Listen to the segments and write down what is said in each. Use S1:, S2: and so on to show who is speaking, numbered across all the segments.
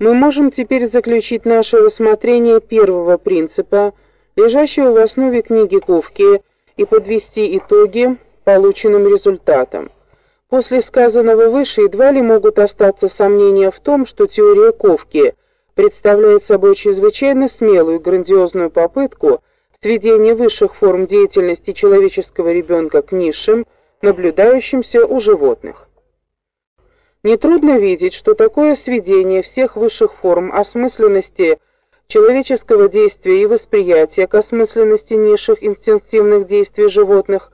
S1: Мы можем теперь заключить наше рассмотрение первого принципа, лежащего в основе книги Ковки, и подвести итоги полученным результатам. После сказанного выше едва ли могут остаться сомнения в том, что теория Ковки представляет собой чрезвычайно смелую и грандиозную попытку сведения высших форм деятельности человеческого ребенка к низшим, наблюдающимся у животных. Нетрудно видеть, что такое сведение всех высших форм осмысленности человеческого действия и восприятия к осмысленности низших инстинктивных действий животных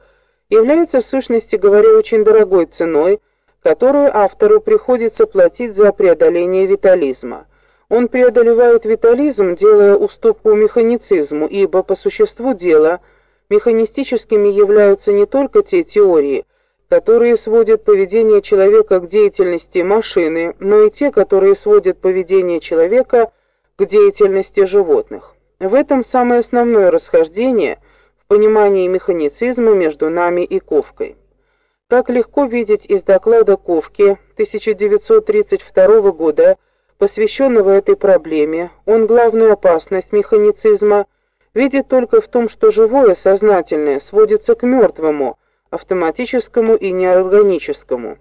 S1: является в сущности говоря очень дорогой ценой, которую автору приходится платить за преодоление витализма. Он преодолевает витализм, делая уступку механицизму, ибо по существу дела механистическими являются не только те теории, которые сводят поведение человека к деятельности машины, но и те, которые сводят поведение человека к деятельности животных. В этом самое основное расхождение в понимании механицизма между нами и Ковкой. Как легко видеть из доклада Ковки 1932 года, посвященного этой проблеме, он главную опасность механицизма видит только в том, что живое сознательное сводится к мертвому, автоматическому и неорганическому.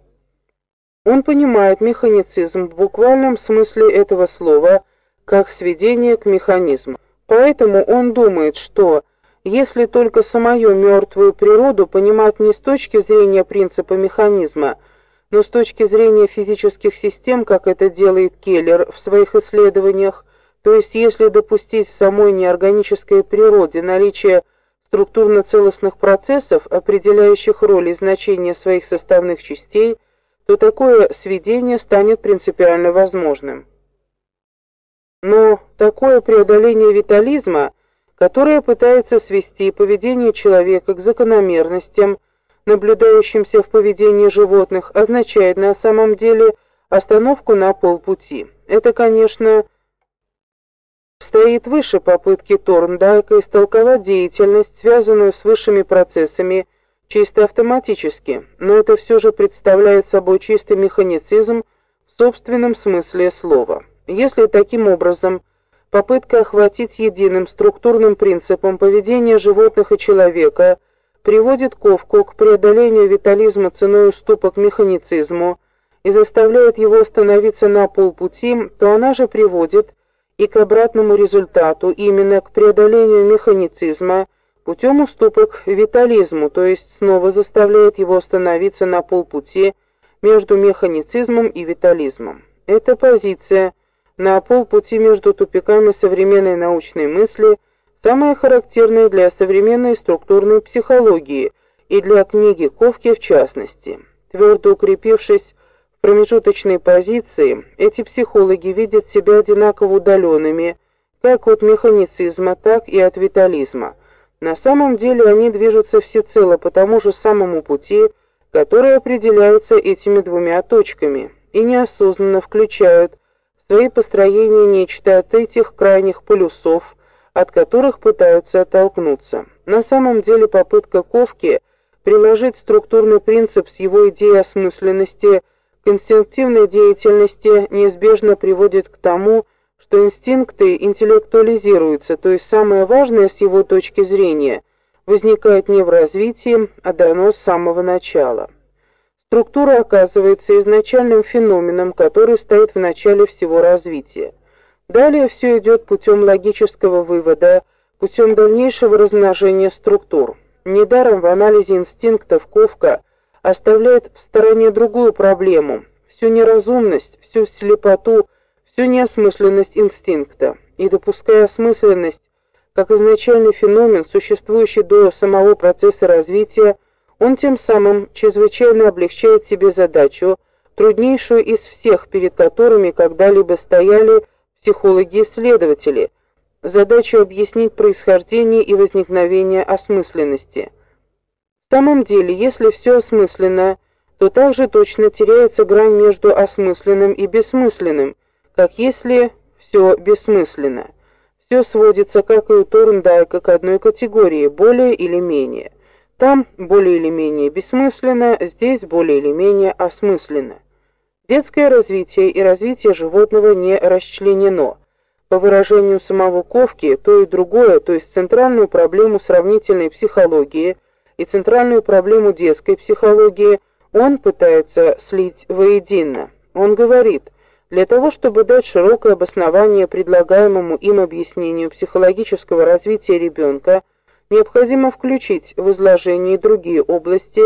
S1: Он понимает механицизм в буквальном смысле этого слова как сведение к механизму. Поэтому он думает, что если только самую мертвую природу понимать не с точки зрения принципа механизма, но с точки зрения физических систем, как это делает Келлер в своих исследованиях, то есть если допустить в самой неорганической природе наличие структурно-целостных процессов, определяющих роль и значение своих составных частей, то такое сведение станет принципиально возможным. Но такое преодоление витализма, которое пытается свести поведение человека к закономерностям, наблюдающимся в поведении животных, означает на самом деле остановку на полпути. Это, конечно, стоит выше попытки Торндайка истолковать деятельность, связанную с высшими процессами, чисто автоматически, но это все же представляет собой чистый механицизм в собственном смысле слова. Если таким образом попытка охватить единым структурным принципом поведение животных и человека приводит Ковку к преодолению витализма ценой уступок механицизму и заставляет его остановиться на полпути, то она же приводит и к обратному результату, именно к преодолению механицизма путем уступок витализму, то есть снова заставляет его остановиться на полпути между механицизмом и витализмом. Эта позиция на полпути между тупиками современной научной мысли самая характерная для современной структурной психологии и для книги Ковки в частности. Твердо укрепившись промежуточной позиции эти психологи видят себя одинаково удаленными как от механицизма, так и от витализма. На самом деле они движутся всецело по тому же самому пути, который определяется этими двумя точками, и неосознанно включают в свои построения нечто от этих крайних полюсов, от которых пытаются оттолкнуться. На самом деле попытка Ковки приложить структурный принцип с его идеей осмысленности – инстинктивной деятельности неизбежно приводит к тому, что инстинкты интеллектуализируются, то есть самое важное с его точки зрения возникает не в развитии, а дано с самого начала. Структура оказывается изначальным феноменом, который стоит в начале всего развития. Далее все идет путем логического вывода, путем дальнейшего размножения структур. Недаром в анализе инстинктов Ковка оставляет в стороне другую проблему всю неразумность, всю слепоту, всю неосмысленность инстинкта, и допуская осмысленность как изначальный феномен, существующий до самого процесса развития, он тем самым чрезвычайно облегчает себе задачу, труднейшую из всех, перед которыми когда-либо стояли психологи-исследователи, задачу объяснить происхождение и возникновение осмысленности. Самом деле, если все осмысленно, то также точно теряется грань между осмысленным и бессмысленным, как если все бессмысленно. Все сводится, как и у Торндайка, к одной категории, более или менее. Там более или менее бессмысленно, здесь более или менее осмысленно. Детское развитие и развитие животного не расчленено. По выражению самого Ковки, то и другое, то есть центральную проблему сравнительной психологии и центральную проблему детской психологии, он пытается слить воедино. Он говорит, для того, чтобы дать широкое обоснование предлагаемому им объяснению психологического развития ребенка, необходимо включить в изложение другие области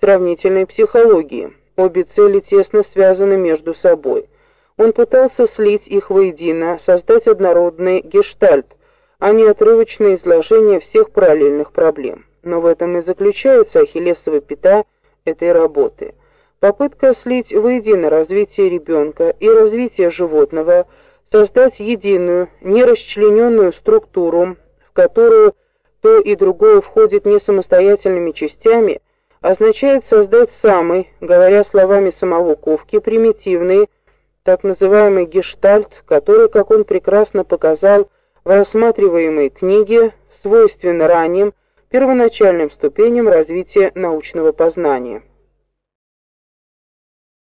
S1: сравнительной психологии. Обе цели тесно связаны между собой. Он пытался слить их воедино, создать однородный гештальт, а не отрывочное изложение всех параллельных проблем. Но в этом и заключается ахиллесова пята этой работы. Попытка слить воедино развитие ребенка и развитие животного, создать единую, нерасчлененную структуру, в которую то и другое входит не самостоятельными частями, означает создать самый, говоря словами самого Ковки, примитивный, так называемый гештальт, который, как он прекрасно показал в рассматриваемой книге, свойственно ранним, первоначальным ступеням развития научного познания.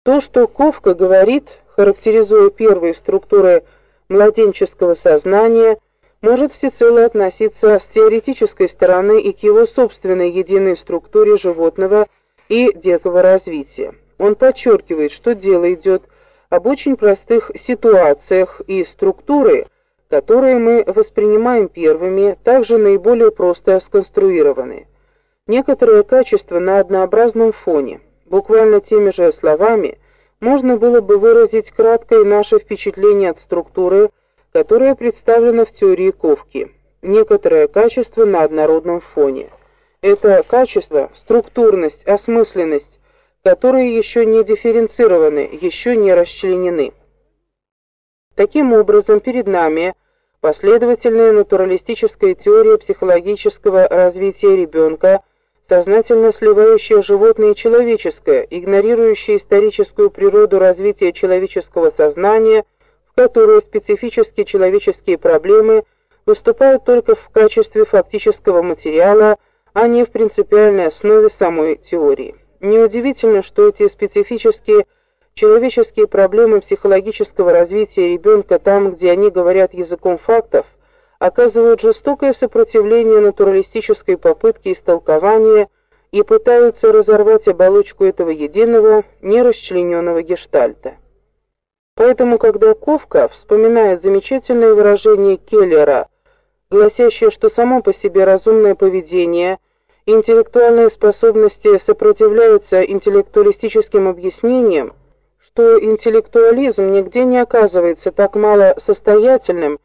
S1: То, что Ковка говорит, характеризуя первые структуры младенческого сознания, может всецело относиться с теоретической стороны и к его собственной единой структуре животного и детского развития. Он подчеркивает, что дело идет об очень простых ситуациях и структуры, которые мы воспринимаем первыми, также наиболее просто сконструированы. Некоторые качества на однообразном фоне – Буквально теми же словами можно было бы выразить краткое наше впечатление от структуры, которая представлена в теории Ковки. Некоторое качество на однородном фоне. Это качество, структурность, осмысленность, которые еще не дифференцированы, еще не расчленены. Таким образом, перед нами последовательная натуралистическая теория психологического развития ребенка – сознательно сливающее животное и человеческое, игнорирующее историческую природу развития человеческого сознания, в которой специфические человеческие проблемы выступают только в качестве фактического материала, а не в принципиальной основе самой теории. Неудивительно, что эти специфические человеческие проблемы психологического развития ребенка там, где они говорят языком фактов, оказывают жестокое сопротивление натуралистической попытке истолкования и пытаются разорвать оболочку этого единого, нерасчлененного гештальта. Поэтому, когда Ковка вспоминает замечательное выражение Келлера, гласящее, что само по себе разумное поведение интеллектуальные способности сопротивляются интеллектуалистическим объяснениям, что интеллектуализм нигде не оказывается так мало состоятельным,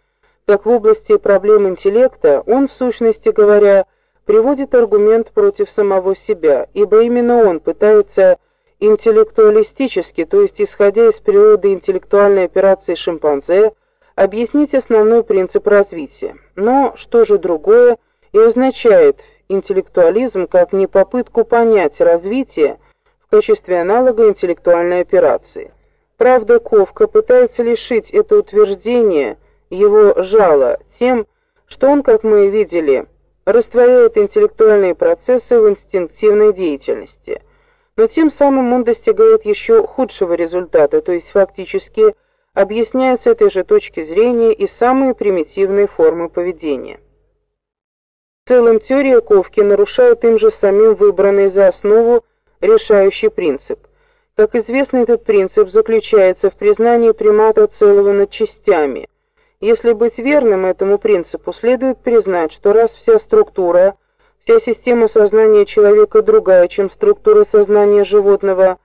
S1: как в области проблем интеллекта, он, в сущности говоря, приводит аргумент против самого себя, ибо именно он пытается интеллектуалистически, то есть исходя из природы интеллектуальной операции шимпанзе, объяснить основной принцип развития. Но что же другое и означает интеллектуализм как не попытку понять развитие качестве аналога интеллектуальной операции? Правда, Ковка пытается лишить это утверждение его жало тем, что он, как мы видели, растворяет интеллектуальные процессы в инстинктивной деятельности. Но тем самым он достигает еще худшего результата, то есть фактически объясняет с этой же точки зрения и самые примитивные формы поведения. В целом теория Ковки нарушает им же самим выбранный за основу решающий принцип. Как известно, этот принцип заключается в признании примата целого над частями, если быть верным этому принципу, следует признать, что раз вся структура, вся система сознания человека другая, чем структура сознания животного,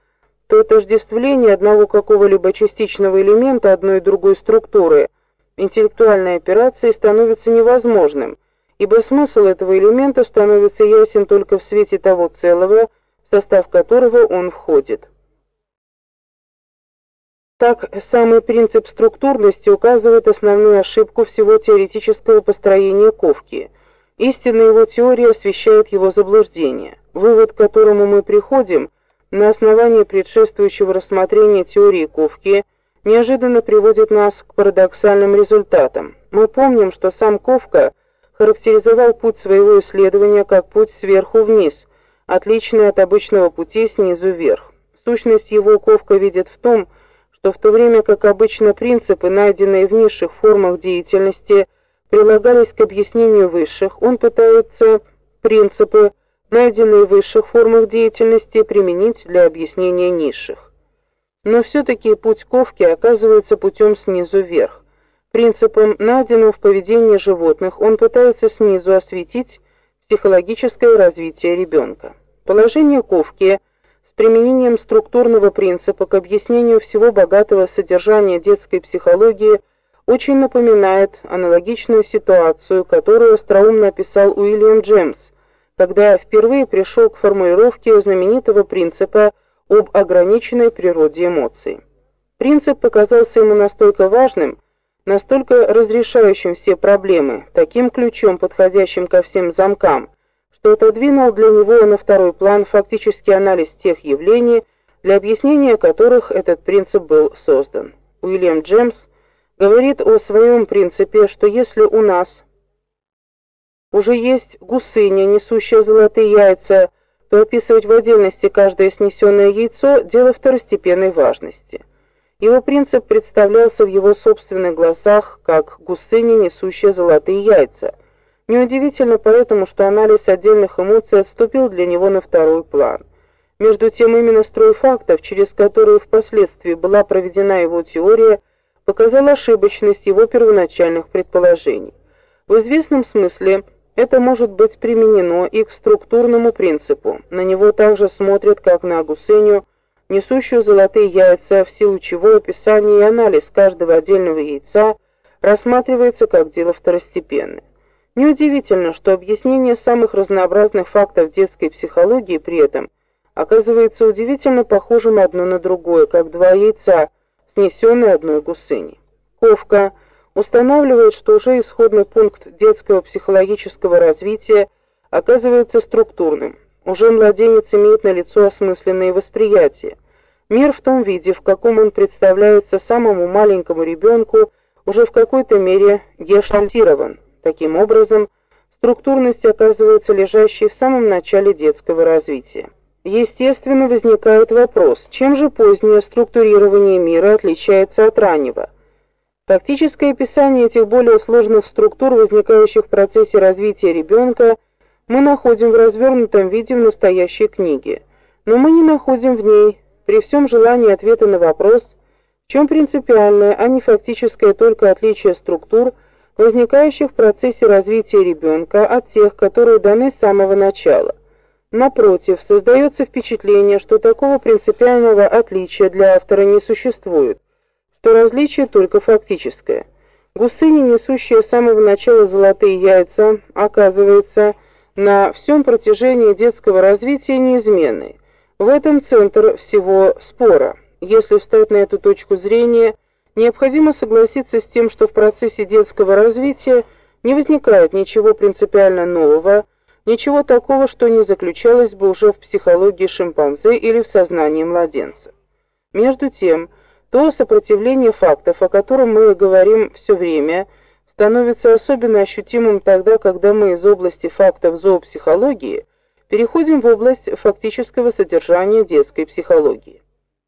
S1: то отождествление одного какого-либо частичного элемента одной и другой структуры интеллектуальной операции становится невозможным, ибо смысл этого элемента становится ясен только в свете того целого, в состав которого он входит. Так, самый принцип структурности указывает основную ошибку всего теоретического построения Ковки. Истинная его теория освещает его заблуждение. Вывод, к которому мы приходим на основании предшествующего рассмотрения теории Ковки, неожиданно приводит нас к парадоксальным результатам. Мы помним, что сам Ковка характеризовал путь своего исследования как путь сверху вниз, отличный от обычного пути снизу вверх. Сущность его Ковка видит в том, что в то время как обычно принципы, найденные в низших формах деятельности, прилагались к объяснению высших, он пытается принципы, найденные в высших формах деятельности, применить для объяснения низших. Но все таки путь Ковки оказывается путем снизу вверх. Принципом, найденным в поведении животных, он пытается снизу осветить психологическое развитие ребенка. Положение Ковки с применением структурного принципа к объяснению всего богатого содержания детской психологии очень напоминает аналогичную ситуацию, которую остроумно описал Уильям Джеймс, когда впервые пришел к формулировке знаменитого принципа об ограниченной природе эмоций. Принцип показался ему настолько важным, настолько разрешающим все проблемы, таким ключом, подходящим ко всем замкам, что отодвинул для него на второй план фактический анализ тех явлений, для объяснения которых этот принцип был создан. Уильям Джеймс говорит о своем принципе, что если у нас уже есть гусыня, несущая золотые яйца, то описывать в отдельности каждое снесенное яйцо дело второстепенной важности. Его принцип представлялся в его собственных глазах как гусыня, несущая золотые яйца. Неудивительно поэтому, что анализ отдельных эмоций отступил для него на второй план. Между тем именно строй фактов, через которые впоследствии была проведена его теория, показал ошибочность его первоначальных предположений. В известном смысле это может быть применено и к структурному принципу. На него также смотрят как на гусыню, несущую золотые яйца, в силу чего описание и анализ каждого отдельного яйца рассматривается как дело второстепенное. Неудивительно, что объяснение самых разнообразных фактов детской психологии при этом оказывается удивительно похожим одно на другое, как два яйца, снесенные одной гусыней. Ковка – устанавливает, что уже исходный пункт детского психологического развития оказывается структурным. Уже младенец имеет на лицо осмысленные восприятия. Мир в том виде, в каком он представляется самому маленькому ребенку, уже в какой-то мере гештальтирован. Таким образом, структурность оказывается лежащей в самом начале детского развития. Естественно, возникает вопрос: чем же позднее структурирование мира отличается от раннего? Фактическое описание этих более сложных структур, возникающих в процессе развития ребенка, мы находим в развернутом виде в настоящей книге. Но мы не находим в ней, при всем желании ответа на вопрос, в чем принципиальное, а не фактическое только отличие структур, возникающих в процессе развития ребенка от тех, которые даны с самого начала. Напротив, создается впечатление, что такого принципиального отличия для автора не существует что различие только фактическое. Гусыня, несущая с самого начала золотые яйца, оказывается на всем протяжении детского развития неизменной. В этом центр всего спора. Если встать на эту точку зрения, необходимо согласиться с тем, что в процессе детского развития не возникает ничего принципиально нового, ничего такого, что не заключалось бы уже в психологии шимпанзе или в сознании младенца. Между тем, то сопротивление фактов, о котором мы говорим все время, становится особенно ощутимым тогда, когда мы из области фактов зоопсихологии переходим в область фактического содержания детской психологии.